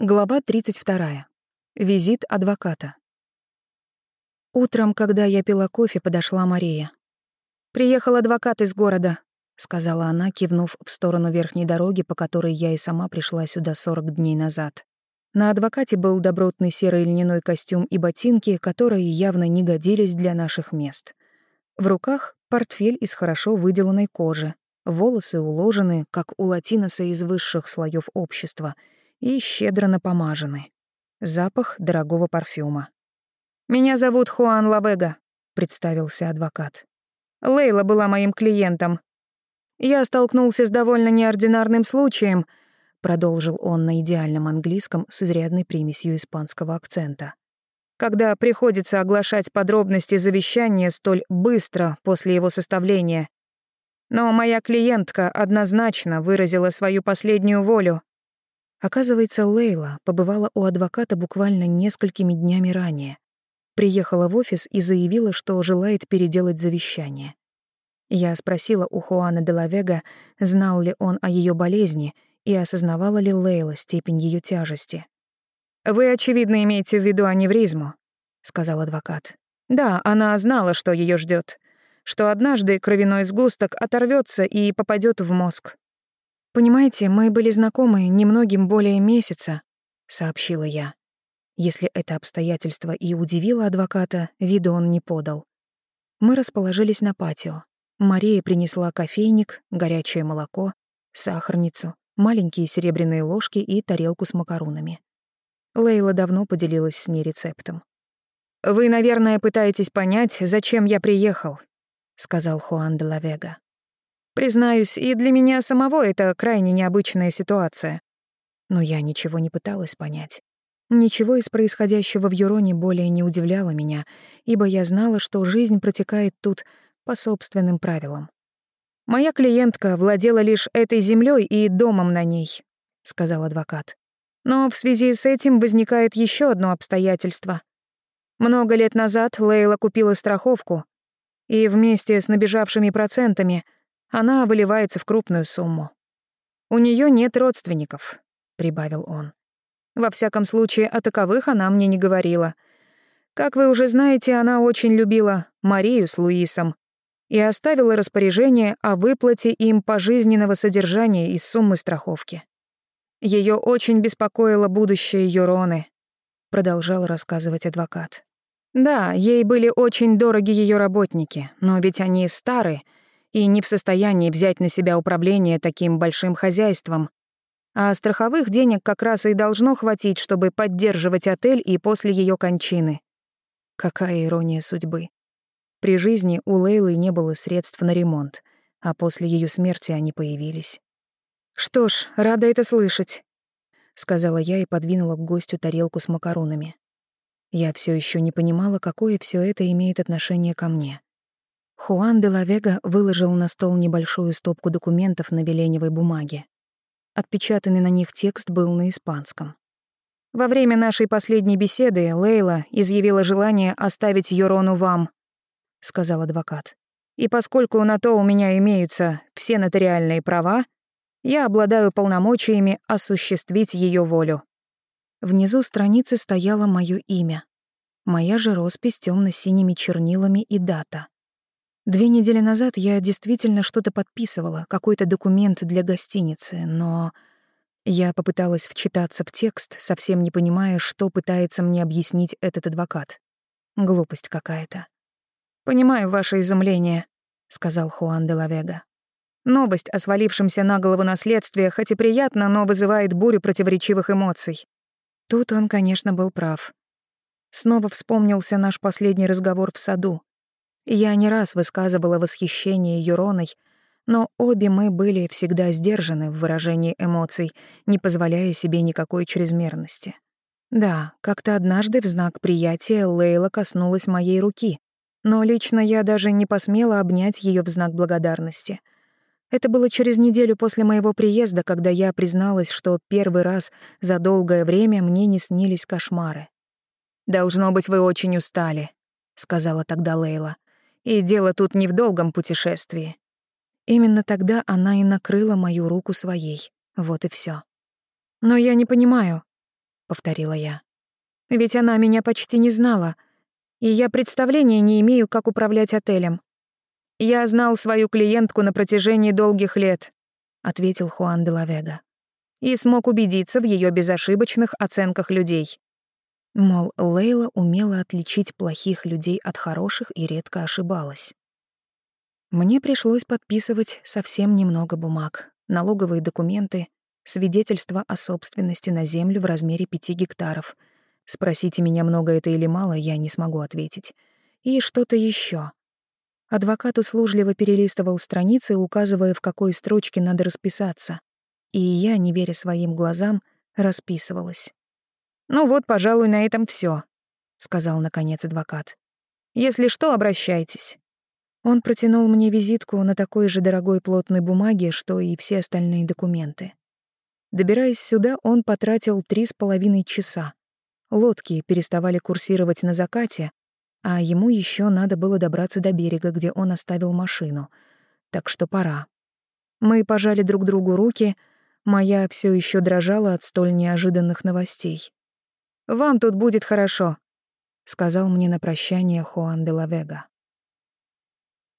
Глава 32. Визит адвоката. Утром, когда я пила кофе, подошла Мария. «Приехал адвокат из города», — сказала она, кивнув в сторону верхней дороги, по которой я и сама пришла сюда 40 дней назад. На адвокате был добротный серый льняной костюм и ботинки, которые явно не годились для наших мест. В руках — портфель из хорошо выделанной кожи, волосы уложены, как у латиноса из высших слоев общества — и щедро напомажены. Запах дорогого парфюма. «Меня зовут Хуан Лавега», — представился адвокат. «Лейла была моим клиентом. Я столкнулся с довольно неординарным случаем», — продолжил он на идеальном английском с изрядной примесью испанского акцента. «Когда приходится оглашать подробности завещания столь быстро после его составления. Но моя клиентка однозначно выразила свою последнюю волю. Оказывается, Лейла побывала у адвоката буквально несколькими днями ранее. Приехала в офис и заявила, что желает переделать завещание. Я спросила у Хуана де Лавега, знал ли он о ее болезни и осознавала ли Лейла степень ее тяжести. «Вы, очевидно, имеете в виду аневризму», — сказал адвокат. «Да, она знала, что ее ждет, что однажды кровяной сгусток оторвется и попадет в мозг. «Понимаете, мы были знакомы немногим более месяца», — сообщила я. Если это обстоятельство и удивило адвоката, виду он не подал. Мы расположились на патио. Мария принесла кофейник, горячее молоко, сахарницу, маленькие серебряные ложки и тарелку с макарунами. Лейла давно поделилась с ней рецептом. «Вы, наверное, пытаетесь понять, зачем я приехал», — сказал Хуан де Лавега. Признаюсь, и для меня самого это крайне необычная ситуация. Но я ничего не пыталась понять. Ничего из происходящего в Юроне более не удивляло меня, ибо я знала, что жизнь протекает тут по собственным правилам. «Моя клиентка владела лишь этой землей и домом на ней», — сказал адвокат. «Но в связи с этим возникает еще одно обстоятельство. Много лет назад Лейла купила страховку, и вместе с набежавшими процентами — она выливается в крупную сумму. «У нее нет родственников», — прибавил он. «Во всяком случае, о таковых она мне не говорила. Как вы уже знаете, она очень любила Марию с Луисом и оставила распоряжение о выплате им пожизненного содержания из суммы страховки. Ее очень беспокоило будущее Юроны», — продолжал рассказывать адвокат. «Да, ей были очень дороги ее работники, но ведь они стары — и не в состоянии взять на себя управление таким большим хозяйством. А страховых денег как раз и должно хватить, чтобы поддерживать отель и после ее кончины. Какая ирония судьбы. При жизни у Лейлы не было средств на ремонт, а после ее смерти они появились. «Что ж, рада это слышать», — сказала я и подвинула к гостю тарелку с макаронами. Я все еще не понимала, какое все это имеет отношение ко мне. Хуан де Лавега выложил на стол небольшую стопку документов на веленевой бумаге. Отпечатанный на них текст был на испанском. «Во время нашей последней беседы Лейла изъявила желание оставить Йорону вам», — сказал адвокат. «И поскольку на то у меня имеются все нотариальные права, я обладаю полномочиями осуществить ее волю». Внизу страницы стояло мое имя. Моя же роспись темно синими чернилами и дата. Две недели назад я действительно что-то подписывала, какой-то документ для гостиницы, но я попыталась вчитаться в текст, совсем не понимая, что пытается мне объяснить этот адвокат. Глупость какая-то. «Понимаю ваше изумление», — сказал Хуан де Лавега. «Новость о свалившемся на голову наследстве хоть и приятна, но вызывает бурю противоречивых эмоций». Тут он, конечно, был прав. Снова вспомнился наш последний разговор в саду. Я не раз высказывала восхищение Юроной, но обе мы были всегда сдержаны в выражении эмоций, не позволяя себе никакой чрезмерности. Да, как-то однажды в знак приятия Лейла коснулась моей руки, но лично я даже не посмела обнять ее в знак благодарности. Это было через неделю после моего приезда, когда я призналась, что первый раз за долгое время мне не снились кошмары. «Должно быть, вы очень устали», — сказала тогда Лейла. И дело тут не в долгом путешествии. Именно тогда она и накрыла мою руку своей. Вот и все. Но я не понимаю. повторила я. «Ведь она меня почти не знала, и я представления не имею, как управлять отелем. Я знал свою клиентку на протяжении долгих лет», — ответил Хуан де Лавега. «И смог убедиться в ее безошибочных оценках людей». Мол, Лейла умела отличить плохих людей от хороших и редко ошибалась. Мне пришлось подписывать совсем немного бумаг, налоговые документы, свидетельство о собственности на землю в размере пяти гектаров. Спросите меня, много это или мало, я не смогу ответить. И что-то еще. Адвокат услужливо перелистывал страницы, указывая, в какой строчке надо расписаться. И я, не веря своим глазам, расписывалась. «Ну вот, пожалуй, на этом все, сказал, наконец, адвокат. «Если что, обращайтесь». Он протянул мне визитку на такой же дорогой плотной бумаге, что и все остальные документы. Добираясь сюда, он потратил три с половиной часа. Лодки переставали курсировать на закате, а ему еще надо было добраться до берега, где он оставил машину. Так что пора. Мы пожали друг другу руки, моя все еще дрожала от столь неожиданных новостей. «Вам тут будет хорошо», — сказал мне на прощание Хуан де Лавега.